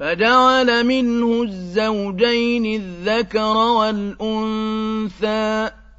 فَجَعَلَ مِنْهُ الزَّوْجَيْنِ الذَّكَرَ وَالْأُنثَىٰ